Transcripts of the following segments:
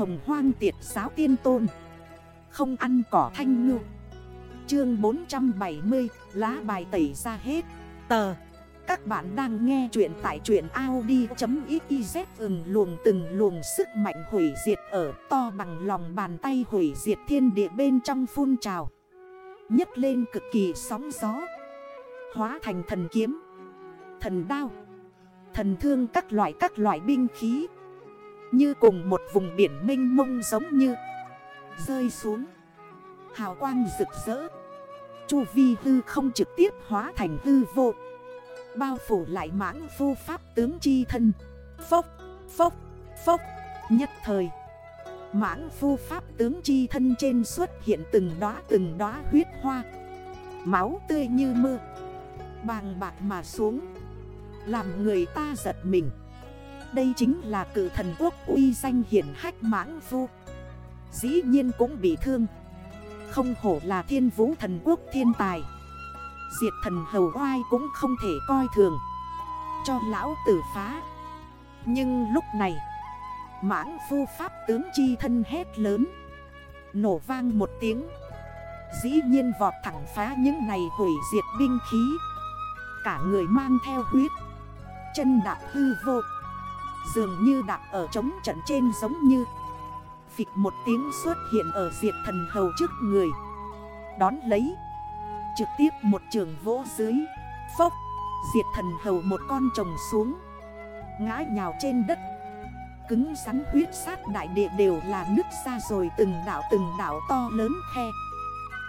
hồng hoang tiệt giáo tiên tôn. Không ăn cỏ thanh ngư. Chương 470 Lá bài tẩy ra hết. Tờ. Các bạn đang nghe chuyện tại chuyện Audi.xyz ừng luồng từng luồng sức mạnh hủy diệt ở to bằng lòng bàn tay hủy diệt thiên địa bên trong phun trào. Nhất lên cực kỳ sóng gió. Hóa thành thần kiếm. Thần đao. Thần thương các loại các loại binh khí. Như cùng một vùng biển mênh mông giống như. Rơi xuống. Hào quang rực rỡ. Chu vi hư không trực tiếp hóa thành hư vô. Bao phủ lại mãng phu pháp tướng chi thân. Phốc, phốc, phốc. Nhất thời Mãng phu pháp tướng chi thân trên xuất hiện từng đóa từng đóa huyết hoa. Máu tươi như mưa. Bàng bạc mà xuống. Làm người ta giật mình. Đây chính là cử thần quốc uy danh hiển hách mãng phu. Dĩ nhiên cũng bị thương. Không hổ là thiên vũ thần quốc thiên tài. Diệt thần hầu oai cũng không thể coi thường. Cho lão tử phá. Nhưng lúc này, Mãng phu pháp tướng chi thân hét lớn. Nổ vang một tiếng. Dĩ nhiên vọt thẳng phá những này hủy diệt binh khí. Cả người mang theo huyết. Chân đạp hư vô. Dường như đạp ở trống trận trên giống như. Phịch một tiếng xuất hiện ở diệt thần hầu trước người. Đón lấy. Trực tiếp một trường vỗ dưới. Phốc. Diệt thần hầu một con trồng xuống. Ngã nhào trên đất. Cứng rắn huyết sát đại địa đều là nứt ra rồi từng đảo từng đảo to lớn khe.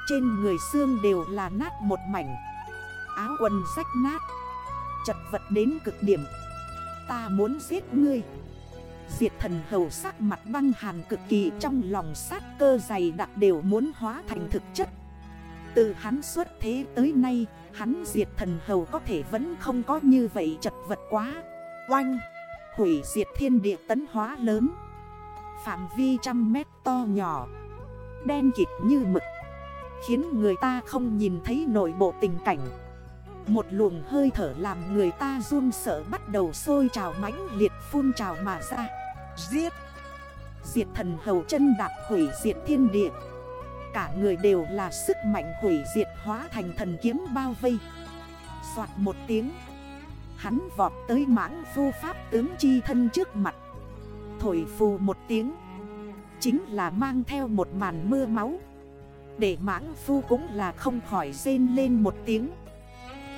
Trên người xương đều là nát một mảnh. Áo quần rách nát. Chật vật đến cực điểm. Ta muốn giết ngươi. Diệt thần hầu sắc mặt băng hàn cực kỳ trong lòng sát cơ dày đặc đều muốn hóa thành thực chất. Từ hắn xuất thế tới nay, Hắn diệt thần hầu có thể vẫn không có như vậy chật vật quá. Oanh! Hủy diệt thiên địa tấn hóa lớn. Phạm vi trăm mét to nhỏ. Đen kịt như mực. Khiến người ta không nhìn thấy nội bộ tình cảnh. Một luồng hơi thở làm người ta run sợ bắt đầu sôi trào mãnh liệt phun trào mà ra. Giết! Diệt thần hầu chân đạp hủy diệt thiên địa. Cả người đều là sức mạnh hủy diệt hóa thành thần kiếm bao vây. Xoạt một tiếng, Hắn vọt tới mãng phu pháp tướng chi thân trước mặt. Thổi phù một tiếng, Chính là mang theo một màn mưa máu. Để mãng phu cũng là không khỏi rên lên một tiếng.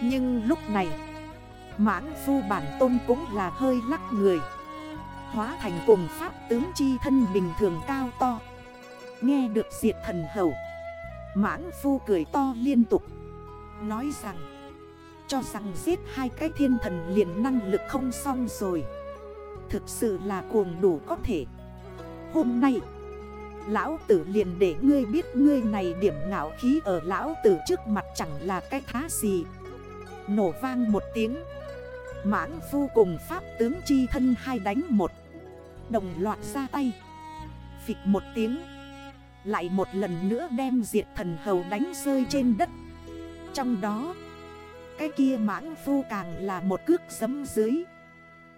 Nhưng lúc này, Mãng phu bản tôn cũng là hơi lắc người. Hóa thành cùng pháp tướng chi thân bình thường cao to. Nghe được diệt thần hầu, Mãng phu cười to liên tục. Nói rằng, cho rằng giết hai cái thiên thần liền năng lực không xong rồi. Thực sự là cuồng đủ có thể. Hôm nay, Lão tử liền để ngươi biết ngươi này điểm ngạo khí ở lão tử trước mặt chẳng là cái thá gì. Nổ vang một tiếng Mãng phu cùng pháp tướng chi thân hai đánh một Đồng loạt ra tay Phịch một tiếng Lại một lần nữa đem diệt thần hầu đánh rơi trên đất Trong đó, cái kia mãng phu càng là một cước giấm dưới.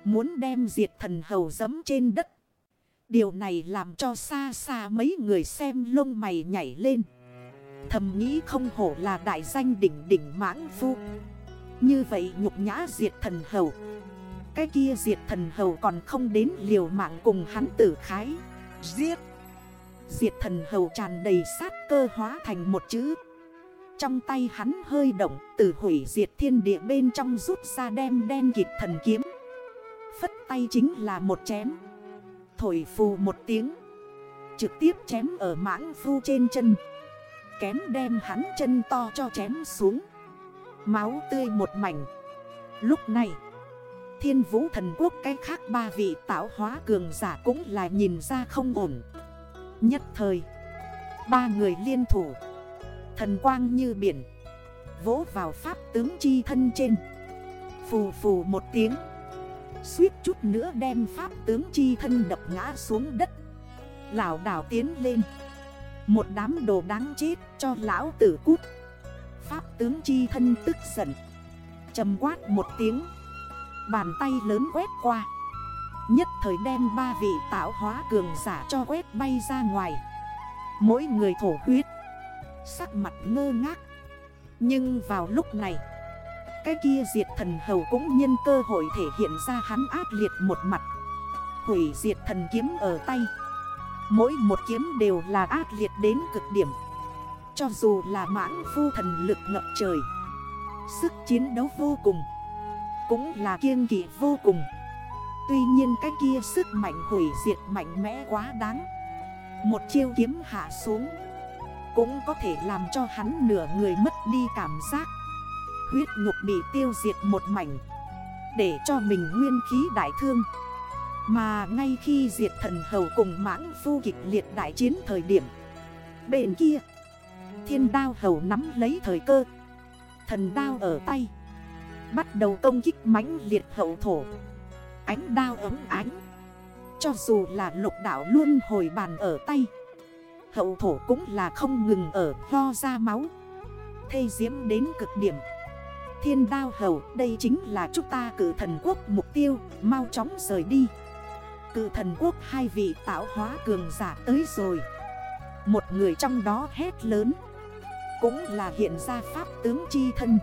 Muốn đem diệt thần hầu giấm trên đất. Điều này làm cho xa xa mấy người xem lông mày nhảy lên. Thầm nghĩ không hổ là đại danh đỉnh đỉnh mãng phu. Như vậy nhục nhã diệt thần hầu. Cái kia diệt thần hầu còn không đến liều mạng cùng hắn tử khái. Giết! Diệt thần hầu tràn đầy sát cơ hóa thành một chữ trong tay hắn hơi động từ hủy diệt thiên địa bên trong rút ra đem đen kịp thần kiếm Phất tay chính là một chém Thổi phù một tiếng Trực tiếp chém ở mãng phu trên chân Kém đem hắn chân to cho chém xuống Máu tươi một mảnh. Lúc này, Thiên vũ thần quốc cái khác ba vị tạo hóa cường giả cũng là nhìn ra không ổn. Nhất thời, Ba người liên thủ, Thần quang như biển, Vỗ vào pháp tướng chi thân trên. Phù phù một tiếng, Suýt chút nữa đem pháp tướng chi thân đập ngã xuống đất. Lão đảo tiến lên. Một đám đồ đáng chết cho lão tử cút. Pháp tướng chi thân tức giận. Trầm quát một tiếng. Bàn tay lớn quét qua. Nhất thời đem ba vị tạo hóa cường giả cho quét bay ra ngoài. Mỗi người thổ huyết. Sắc mặt ngơ ngác. Nhưng vào lúc này, Cái kia diệt thần hầu cũng nhân cơ hội thể hiện ra hắn ác liệt một mặt. Hủy diệt thần kiếm ở tay. Mỗi một kiếm đều là ác liệt đến cực điểm. Cho dù là mãn phu thần lực ngập trời, Sức chiến đấu vô cùng, Cũng là kiên kỵ vô cùng. Tuy nhiên cái kia sức mạnh hủy diệt mạnh mẽ quá đáng. Một chiêu kiếm hạ xuống, Cũng có thể làm cho hắn nửa người mất đi cảm giác. Huyết nhục bị tiêu diệt một mảnh, Để cho mình nguyên khí đại thương. Mà ngay khi diệt thần hầu cùng mãng phu kịch liệt đại chiến thời điểm, Bên kia Thiên đao hầu nắm lấy thời cơ. Thần đao ở tay. Bắt đầu công kích mãnh liệt hậu thổ. Ánh đao ấm ánh. Cho dù là lục đảo luôn hồi bàn ở tay. Hậu thổ cũng là không ngừng ở ho ra máu. Thê diễm đến cực điểm. Thiên đao hầu, đây chính là chúng ta cử thần quốc mục tiêu, Mau chóng rời đi. Cử thần quốc hai vị tạo hóa cường giả tới rồi. Một người trong đó hét lớn. Cũng là hiện ra pháp tướng chi thân.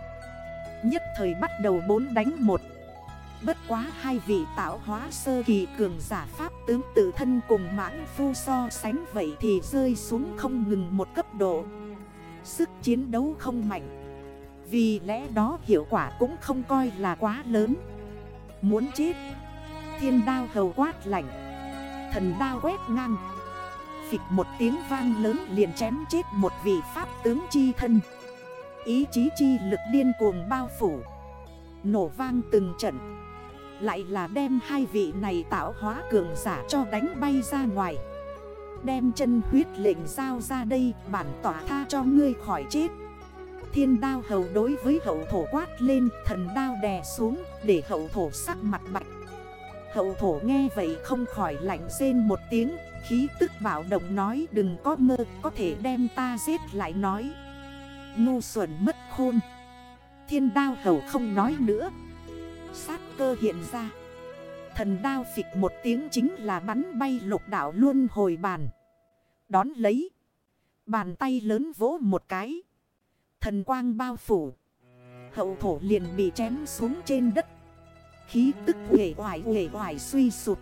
Nhất thời bắt đầu bốn đánh một. Bất quá hai vị tạo hóa sơ kỳ cường giả pháp tướng tự thân cùng mãn phu so sánh vậy thì rơi xuống không ngừng một cấp độ. Sức chiến đấu không mạnh. Vì lẽ đó hiệu quả cũng không coi là quá lớn. Muốn chết. Thiên đao hầu quát lạnh. Thần đao quét ngang. Phịch một tiếng vang lớn liền chém chết một vị pháp tướng chi thân. Ý chí chi lực điên cuồng bao phủ. Nổ vang từng trận. Lại là đem hai vị này tạo hóa cường giả cho đánh bay ra ngoài. Đem chân huyết lệnh giao ra đây, bản tỏa tha cho ngươi khỏi chết. Thiên đao hầu đối với hậu thổ quát lên, thần đao đè xuống, để hậu thổ sắc mặt bạch Hậu thổ nghe vậy không khỏi lạnh rên một tiếng, Khí tức bảo động nói, đừng có mơ, có thể đem ta giết lại nói. Ngu xuẩn mất khôn. Thiên đao hầu không nói nữa. Sát cơ hiện ra. Thần đao phịch một tiếng chính là bắn bay lục đảo luôn hồi bàn. Đón lấy. Bàn tay lớn vỗ một cái. Thần quang bao phủ. Hậu thổ liền bị chém xuống trên đất. Khí tức nghề hoài nghề hoài suy sụt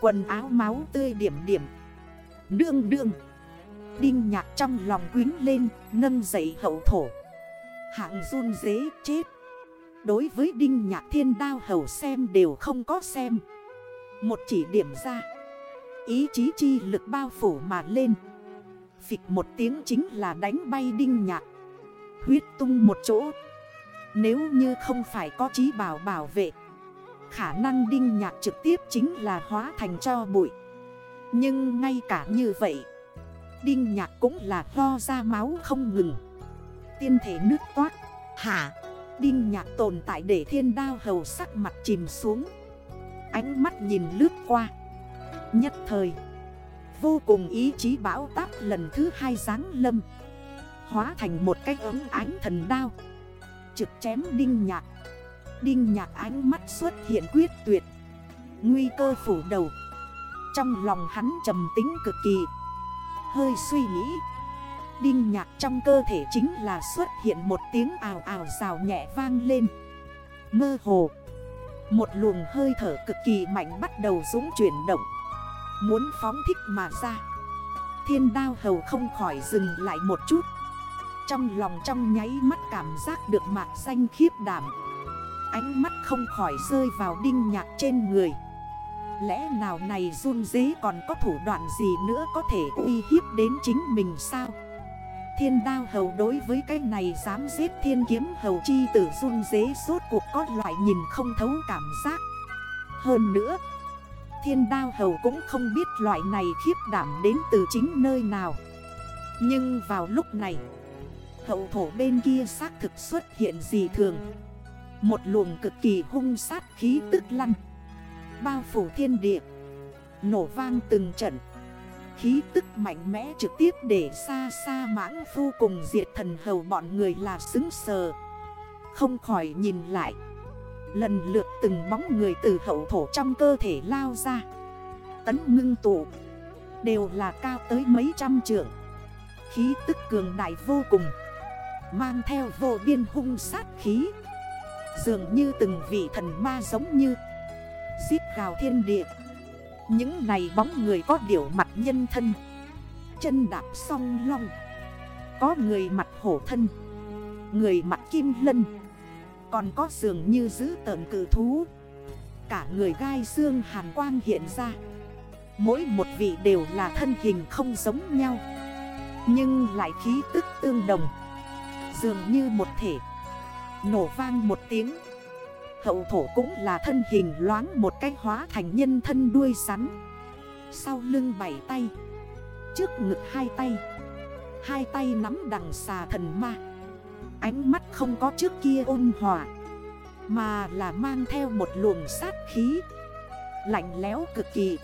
Quần áo máu tươi điểm điểm. Đương đương. Đinh nhạc trong lòng quyến lên, Nâng dậy hậu thổ. Hạng run dế chết. Đối với Đinh Nhạc Thiên Đao Hầu xem đều không có xem. Một chỉ điểm ra. Ý chí chi lực bao phủ mà lên. Phịch một tiếng chính là đánh bay Đinh Nhạc. Huyết tung một chỗ. Nếu như không phải có trí bảo bảo vệ Khả năng Đinh Nhạc trực tiếp chính là hóa thành cho bụi. Nhưng ngay cả như vậy Đinh Nhạc cũng là lo ra máu không ngừng. Tiên thể nước toát. Hả? Đinh nhạc tồn tại để thiên đao hầu sắc mặt chìm xuống. Ánh mắt nhìn lướt qua. Nhất thời Vô cùng ý chí bão táp lần thứ hai giáng lâm. Hóa thành một cái ấm ánh thần đao. Trực chém đinh nhạc Đinh nhạc ánh mắt xuất hiện quyết tuyệt. Nguy cơ phủ đầu. Trong lòng hắn trầm tính cực kỳ. Hơi suy nghĩ. Đinh nhạc trong cơ thể chính là xuất hiện một tiếng ào ào rào nhẹ vang lên. Mơ hồ. Một luồng hơi thở cực kỳ mạnh bắt đầu dũng chuyển động. Muốn phóng thích mà ra. Thiên đao hầu không khỏi dừng lại một chút. Trong lòng trong nháy mắt cảm giác được mạc xanh khiếp đảm. Ánh mắt không khỏi rơi vào đinh nhạc trên người. Lẽ nào này run dế còn có thủ đoạn gì nữa có thể uy hiếp đến chính mình sao? Thiên đao hầu đối với cái này dám giết thiên kiếm hầu chi tử run dế suốt cuộc có loại nhìn không thấu cảm giác. Hơn nữa, Thiên đao hầu cũng không biết loại này khiếp đảm đến từ chính nơi nào. Nhưng vào lúc này, Hậu thổ bên kia xác thực xuất hiện gì thường? Một luồng cực kỳ hung sát khí tức lăn. Bao phủ thiên địa. Nổ vang từng trận. Khí tức mạnh mẽ trực tiếp để xa xa mãng phu cùng diệt thần hầu bọn người là xứng sờ. Không khỏi nhìn lại. Lần lượt từng bóng người từ hậu thổ trong cơ thể lao ra. Tấn ngưng tụ. Đều là cao tới mấy trăm trượng. Khí tức cường đại vô cùng. Mang theo vô biên hung sát khí. Dường như từng vị thần ma giống như Giết gào thiên địa. Những này bóng người có điểu mặt nhân thân. Chân đạp song long. Có người mặt hổ thân. Người mặt kim lân. Còn có dường như giữ tợn cử thú. Cả người gai xương hàn quang hiện ra. Mỗi một vị đều là thân hình không giống nhau. Nhưng lại khí tức tương đồng. Dường như một thể. Nổ vang một tiếng. Hậu thổ cũng là thân hình loáng một cách hóa thành nhân thân đuôi rắn. Sau lưng bảy tay, Trước ngực hai tay Hai tay nắm đằng xà thần ma. Ánh mắt không có trước kia ôn hòa, Mà là mang theo một luồng sát khí, Lạnh lẽo cực kỳ.